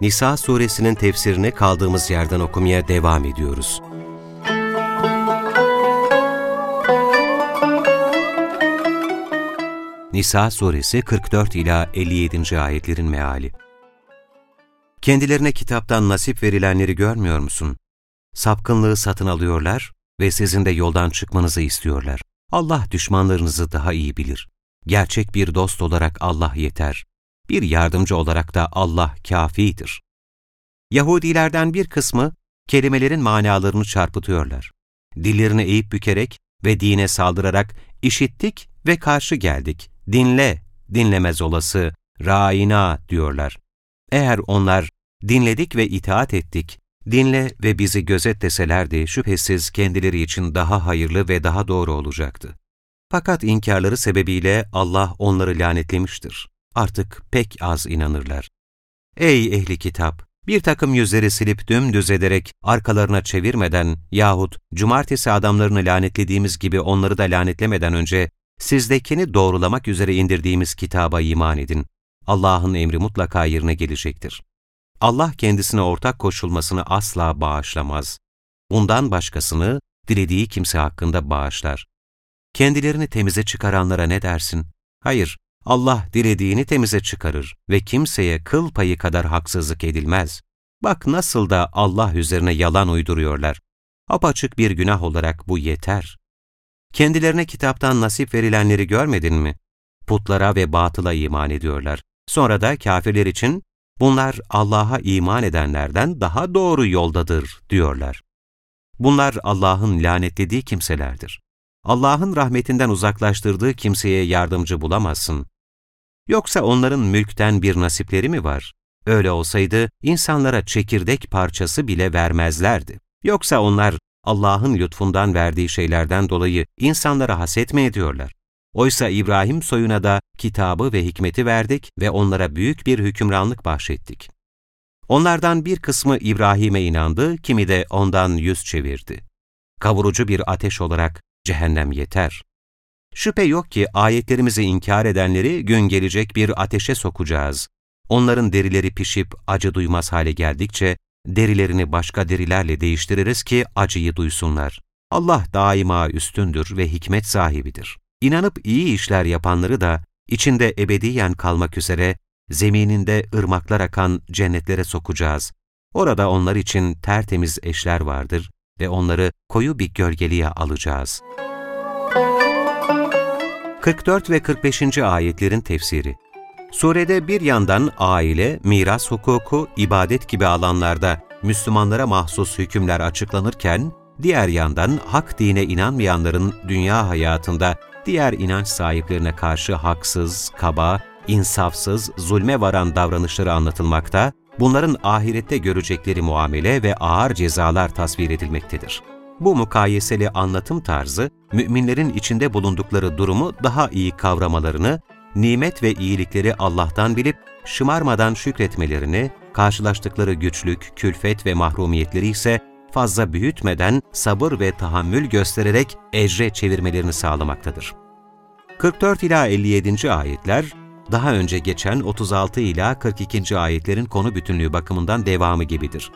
Nisa suresinin tefsirini kaldığımız yerden okumaya devam ediyoruz. Nisa suresi 44 ila 57. ayetlerin meali. Kendilerine kitaptan nasip verilenleri görmüyor musun? Sapkınlığı satın alıyorlar ve sizin de yoldan çıkmanızı istiyorlar. Allah düşmanlarınızı daha iyi bilir. Gerçek bir dost olarak Allah yeter. Bir yardımcı olarak da Allah kafidir. Yahudilerden bir kısmı kelimelerin manalarını çarpıtıyorlar. Dillerini eğip bükerek ve dine saldırarak işittik ve karşı geldik. Dinle, dinlemez olası, raina diyorlar. Eğer onlar dinledik ve itaat ettik, dinle ve bizi gözet deselerdi şüphesiz kendileri için daha hayırlı ve daha doğru olacaktı. Fakat inkarları sebebiyle Allah onları lanetlemiştir. Artık pek az inanırlar. Ey ehli kitap! Bir takım yüzleri silip dümdüz ederek arkalarına çevirmeden yahut cumartesi adamlarını lanetlediğimiz gibi onları da lanetlemeden önce sizdekini doğrulamak üzere indirdiğimiz kitaba iman edin. Allah'ın emri mutlaka yerine gelecektir. Allah kendisine ortak koşulmasını asla bağışlamaz. Bundan başkasını dilediği kimse hakkında bağışlar. Kendilerini temize çıkaranlara ne dersin? Hayır, Allah dilediğini temize çıkarır ve kimseye kıl payı kadar haksızlık edilmez. Bak nasıl da Allah üzerine yalan uyduruyorlar. Apaçık bir günah olarak bu yeter. Kendilerine kitaptan nasip verilenleri görmedin mi? Putlara ve batıla iman ediyorlar. Sonra da kafirler için bunlar Allah'a iman edenlerden daha doğru yoldadır diyorlar. Bunlar Allah'ın lanetlediği kimselerdir. Allah'ın rahmetinden uzaklaştırdığı kimseye yardımcı bulamazsın. Yoksa onların mülkten bir nasipleri mi var? Öyle olsaydı insanlara çekirdek parçası bile vermezlerdi. Yoksa onlar Allah'ın lütfundan verdiği şeylerden dolayı insanlara haset mi ediyorlar? Oysa İbrahim soyuna da kitabı ve hikmeti verdik ve onlara büyük bir hükümranlık bahşettik. Onlardan bir kısmı İbrahim'e inandı, kimi de ondan yüz çevirdi. Kavurucu bir ateş olarak cehennem yeter. Şüphe yok ki ayetlerimizi inkar edenleri gün gelecek bir ateşe sokacağız. Onların derileri pişip acı duymaz hale geldikçe derilerini başka derilerle değiştiririz ki acıyı duysunlar. Allah daima üstündür ve hikmet sahibidir. İnanıp iyi işler yapanları da içinde ebediyen kalmak üzere zemininde ırmaklar akan cennetlere sokacağız. Orada onlar için tertemiz eşler vardır ve onları koyu bir gölgeliğe alacağız. 44 ve 45. ayetlerin tefsiri Surede bir yandan aile, miras hukuku, ibadet gibi alanlarda Müslümanlara mahsus hükümler açıklanırken, diğer yandan hak dine inanmayanların dünya hayatında diğer inanç sahiplerine karşı haksız, kaba, insafsız, zulme varan davranışları anlatılmakta, bunların ahirette görecekleri muamele ve ağır cezalar tasvir edilmektedir. Bu mukayeseli anlatım tarzı, müminlerin içinde bulundukları durumu daha iyi kavramalarını, nimet ve iyilikleri Allah'tan bilip şımarmadan şükretmelerini, karşılaştıkları güçlük, külfet ve mahrumiyetleri ise fazla büyütmeden sabır ve tahammül göstererek ecre çevirmelerini sağlamaktadır. 44 ila 57. ayetler daha önce geçen 36 ila 42. ayetlerin konu bütünlüğü bakımından devamı gibidir.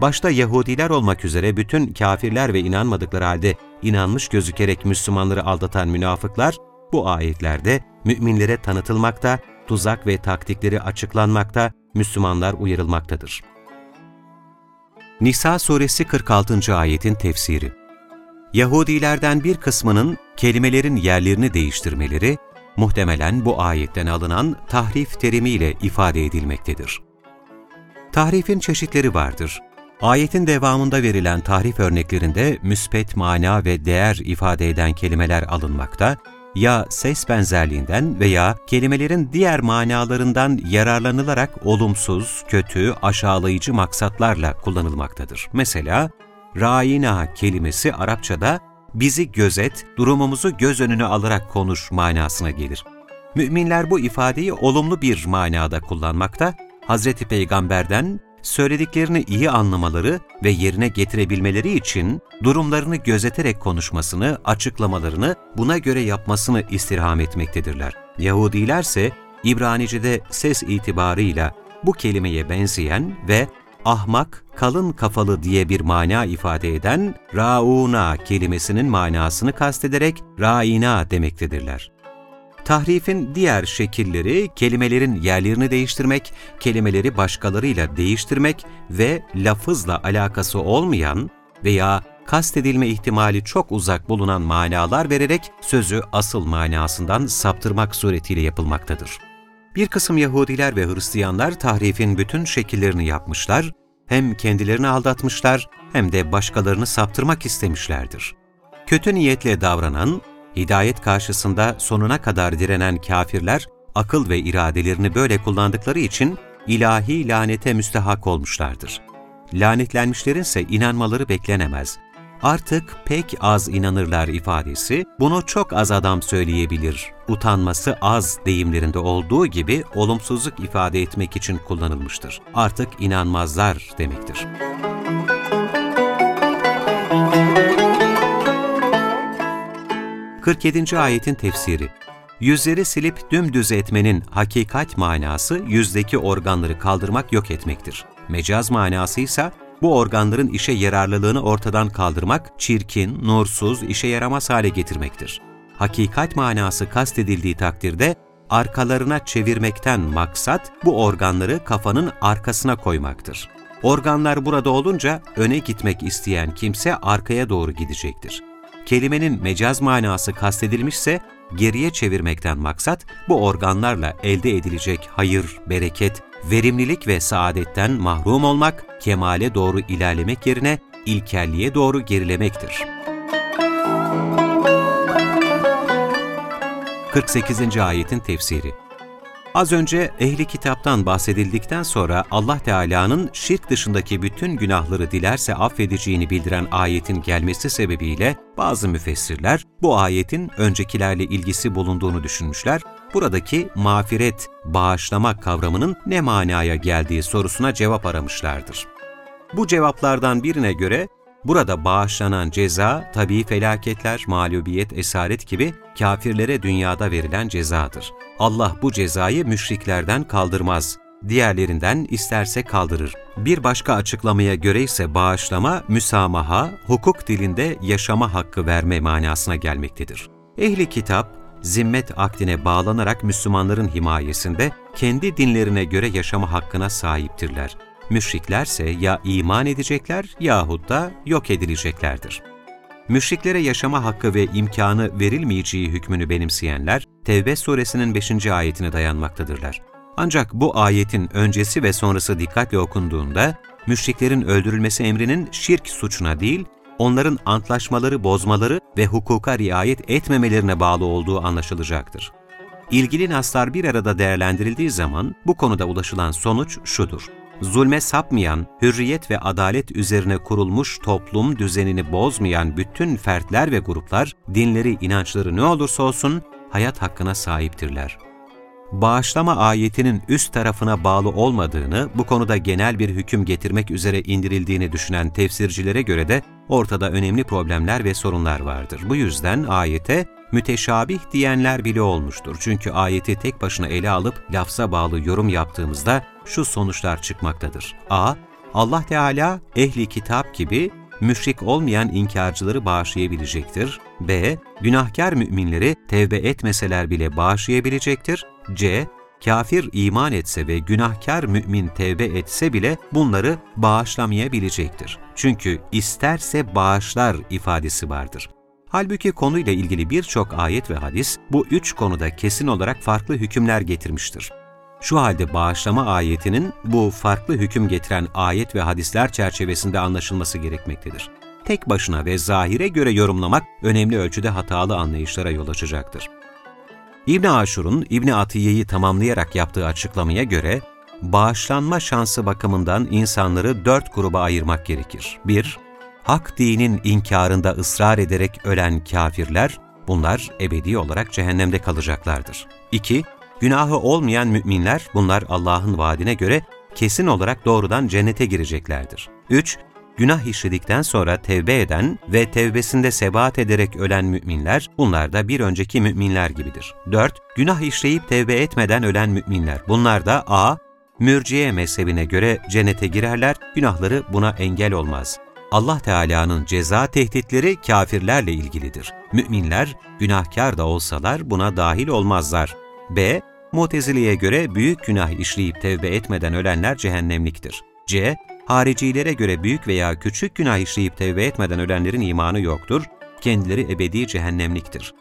Başta Yahudiler olmak üzere bütün kafirler ve inanmadıkları halde inanmış gözükerek Müslümanları aldatan münafıklar bu ayetlerde müminlere tanıtılmakta, tuzak ve taktikleri açıklanmakta, Müslümanlar uyarılmaktadır. Nisa suresi 46. ayetin tefsiri Yahudilerden bir kısmının kelimelerin yerlerini değiştirmeleri, muhtemelen bu ayetten alınan tahrif terimiyle ifade edilmektedir. Tahrifin çeşitleri vardır. Ayetin devamında verilen tahrif örneklerinde müspet mana ve değer ifade eden kelimeler alınmakta, ya ses benzerliğinden veya kelimelerin diğer manalarından yararlanılarak olumsuz, kötü, aşağılayıcı maksatlarla kullanılmaktadır. Mesela, râina kelimesi Arapçada bizi gözet, durumumuzu göz önüne alarak konuş manasına gelir. Müminler bu ifadeyi olumlu bir manada kullanmakta, Hz. Peygamber'den söylediklerini iyi anlamaları ve yerine getirebilmeleri için durumlarını gözeterek konuşmasını, açıklamalarını buna göre yapmasını istirham etmektedirler. Yahudilerse İbranice'de ses itibarıyla bu kelimeye benzeyen ve ahmak, kalın kafalı diye bir mana ifade eden rauna kelimesinin manasını kastederek raina demektedirler. Tahrifin diğer şekilleri kelimelerin yerlerini değiştirmek, kelimeleri başkalarıyla değiştirmek ve lafızla alakası olmayan veya kastedilme ihtimali çok uzak bulunan manalar vererek sözü asıl manasından saptırmak suretiyle yapılmaktadır. Bir kısım Yahudiler ve Hristiyanlar tahrifin bütün şekillerini yapmışlar, hem kendilerini aldatmışlar hem de başkalarını saptırmak istemişlerdir. Kötü niyetle davranan, hidayet karşısında sonuna kadar direnen kafirler, akıl ve iradelerini böyle kullandıkları için ilahi lanete müstehak olmuşlardır. Lanetlenmişlerin ise inanmaları beklenemez. Artık pek az inanırlar ifadesi, bunu çok az adam söyleyebilir. Utanması az deyimlerinde olduğu gibi olumsuzluk ifade etmek için kullanılmıştır. Artık inanmazlar demektir. 47. ayetin tefsiri Yüzleri silip dümdüz etmenin hakikat manası yüzdeki organları kaldırmak yok etmektir. Mecaz manası ise bu organların işe yararlılığını ortadan kaldırmak, çirkin, nursuz, işe yaramaz hale getirmektir. Hakikat manası kastedildiği takdirde arkalarına çevirmekten maksat bu organları kafanın arkasına koymaktır. Organlar burada olunca öne gitmek isteyen kimse arkaya doğru gidecektir kelimenin mecaz manası kastedilmişse, geriye çevirmekten maksat, bu organlarla elde edilecek hayır, bereket, verimlilik ve saadetten mahrum olmak, kemale doğru ilerlemek yerine ilkelliğe doğru gerilemektir. 48. Ayetin Tefsiri Az önce ehli kitaptan bahsedildikten sonra Allah Teala'nın şirk dışındaki bütün günahları dilerse affedeceğini bildiren ayetin gelmesi sebebiyle bazı müfessirler bu ayetin öncekilerle ilgisi bulunduğunu düşünmüşler. Buradaki mağfiret, bağışlama kavramının ne manaya geldiği sorusuna cevap aramışlardır. Bu cevaplardan birine göre Burada bağışlanan ceza, tabii felaketler, mağlubiyet, esaret gibi kafirlere dünyada verilen cezadır. Allah bu cezayı müşriklerden kaldırmaz. Diğerlerinden isterse kaldırır. Bir başka açıklamaya göre ise bağışlama, müsamaha, hukuk dilinde yaşama hakkı verme manasına gelmektedir. Ehli kitap, zimmet akdine bağlanarak Müslümanların himayesinde kendi dinlerine göre yaşama hakkına sahiptirler. Müşriklerse ya iman edecekler yahut da yok edileceklerdir. Müşriklere yaşama hakkı ve imkanı verilmeyeceği hükmünü benimseyenler, Tevbe suresinin 5. ayetine dayanmaktadırlar. Ancak bu ayetin öncesi ve sonrası dikkatle okunduğunda, müşriklerin öldürülmesi emrinin şirk suçuna değil, onların antlaşmaları bozmaları ve hukuka riayet etmemelerine bağlı olduğu anlaşılacaktır. İlgili naslar bir arada değerlendirildiği zaman bu konuda ulaşılan sonuç şudur zulme sapmayan, hürriyet ve adalet üzerine kurulmuş toplum düzenini bozmayan bütün fertler ve gruplar, dinleri, inançları ne olursa olsun hayat hakkına sahiptirler. Bağışlama ayetinin üst tarafına bağlı olmadığını, bu konuda genel bir hüküm getirmek üzere indirildiğini düşünen tefsircilere göre de ortada önemli problemler ve sorunlar vardır. Bu yüzden ayete müteşabih diyenler bile olmuştur. Çünkü ayeti tek başına ele alıp lafza bağlı yorum yaptığımızda şu sonuçlar çıkmaktadır. A. Allah Teala ehli kitap gibi müşrik olmayan inkarcıları bağışlayabilecektir. B. Günahkar müminleri tevbe etmeseler bile bağışlayabilecektir. C. Kafir iman etse ve günahkar mümin tevbe etse bile bunları bağışlamayabilecektir. Çünkü isterse bağışlar ifadesi vardır. Halbuki konuyla ilgili birçok ayet ve hadis bu üç konuda kesin olarak farklı hükümler getirmiştir. Şu halde bağışlama ayetinin bu farklı hüküm getiren ayet ve hadisler çerçevesinde anlaşılması gerekmektedir. Tek başına ve zahire göre yorumlamak önemli ölçüde hatalı anlayışlara yol açacaktır. İbn Aşur'un İbn Atiye'yi tamamlayarak yaptığı açıklamaya göre, bağışlanma şansı bakımından insanları dört gruba ayırmak gerekir. 1- Hak dinin inkarında ısrar ederek ölen kafirler, bunlar ebedi olarak cehennemde kalacaklardır. 2- Günahı olmayan müminler, bunlar Allah'ın vaadine göre kesin olarak doğrudan cennete gireceklerdir. 3- Günah işledikten sonra tevbe eden ve tevbesinde sebat ederek ölen müminler, bunlar da bir önceki müminler gibidir. 4. Günah işleyip tevbe etmeden ölen müminler, bunlar da a. Mürciye mezhebine göre cennete girerler, günahları buna engel olmaz. Allah Teala'nın ceza tehditleri kafirlerle ilgilidir. Müminler, günahkar da olsalar buna dahil olmazlar. B. Mutezile'ye göre büyük günah işleyip tevbe etmeden ölenler cehennemliktir. C. Haricilere göre büyük veya küçük günah işleyip tevbe etmeden ölenlerin imanı yoktur, kendileri ebedi cehennemliktir.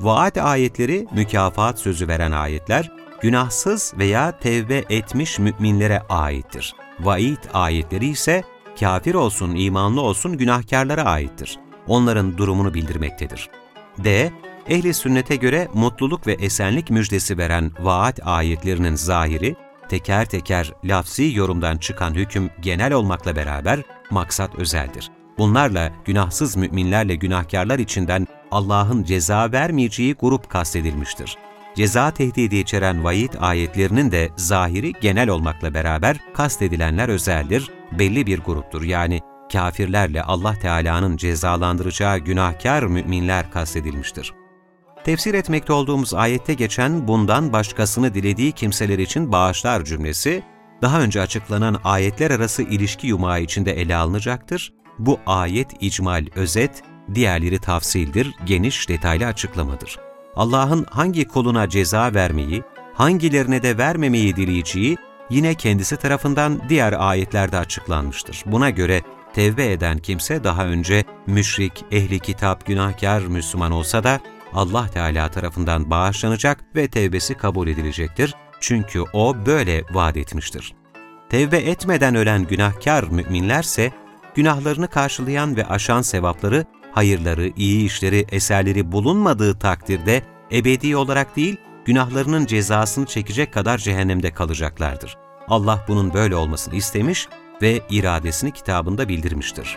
Vaat ayetleri, mükafat sözü veren ayetler, günahsız veya tevbe etmiş müminlere aittir. Vaid ayetleri ise kafir olsun, imanlı olsun günahkarlara aittir. Onların durumunu bildirmektedir. D. Ehli sünnete göre mutluluk ve esenlik müjdesi veren vaat ayetlerinin zahiri, teker teker lafzi yorumdan çıkan hüküm genel olmakla beraber maksat özeldir. Bunlarla günahsız müminlerle günahkarlar içinden Allah'ın ceza vermeyeceği grup kastedilmiştir. Ceza tehdidi içeren vaid ayetlerinin de zahiri genel olmakla beraber kastedilenler özeldir, belli bir gruptur. Yani kafirlerle Allah Teala'nın cezalandıracağı günahkar müminler kastedilmiştir. Tefsir etmekte olduğumuz ayette geçen bundan başkasını dilediği kimseler için bağışlar cümlesi, daha önce açıklanan ayetler arası ilişki yumağı içinde ele alınacaktır. Bu ayet icmal, özet, diğerleri tafsildir, geniş, detaylı açıklamadır. Allah'ın hangi koluna ceza vermeyi, hangilerine de vermemeyi dileyeceği yine kendisi tarafından diğer ayetlerde açıklanmıştır. Buna göre tevbe eden kimse daha önce müşrik, ehli kitap, günahkar Müslüman olsa da Allah Teala tarafından bağışlanacak ve tevbesi kabul edilecektir. Çünkü O böyle vaat etmiştir. Tevbe etmeden ölen günahkar müminlerse, günahlarını karşılayan ve aşan sevapları, hayırları, iyi işleri, eserleri bulunmadığı takdirde ebedi olarak değil, günahlarının cezasını çekecek kadar cehennemde kalacaklardır. Allah bunun böyle olmasını istemiş ve iradesini kitabında bildirmiştir.